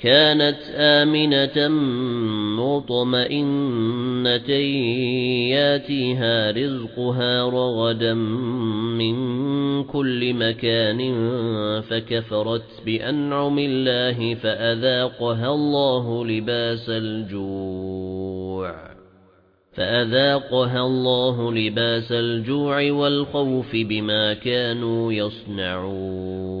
كانت آمنة مطمئنة ياتيها رزقها رغدا من كل مكان فكفرت بأنعم الله فأذاقها الله لباس الجوع فأذاقها الله لباس الجوع والخوف بما كانوا يصنعون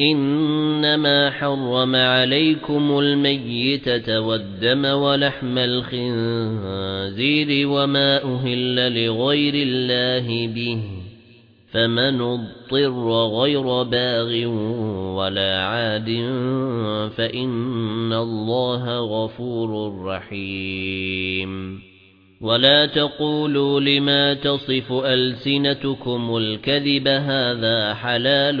إِنَّمَا حَرَّمَ عَلَيْكُمُ الْمَيِّتَةَ وَالدَّمَ وَلَحْمَ الْخِنزِيرِ وَمَا أُهِلَّ لِغَيْرِ اللَّهِ بِهِ فَمَنِ اضْطَرَّ غَيْرَ بَاغٍ وَلَا عَادٍ فَإِنَّ اللَّهَ غَفُورٌ رَّحِيمٌ. وَلَا تَقُولُوا لِمَا تَصِفُ أَلْسِنَتُكُمُ الْكَذِبَ هَذَا حَلَالٌ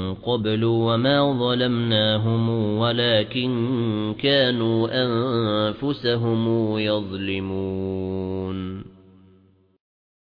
قَبْلُ وَمَا ظَلَمْنَاهُمْ وَلَكِنْ كَانُوا أَنفُسَهُمْ يَظْلِمُونَ.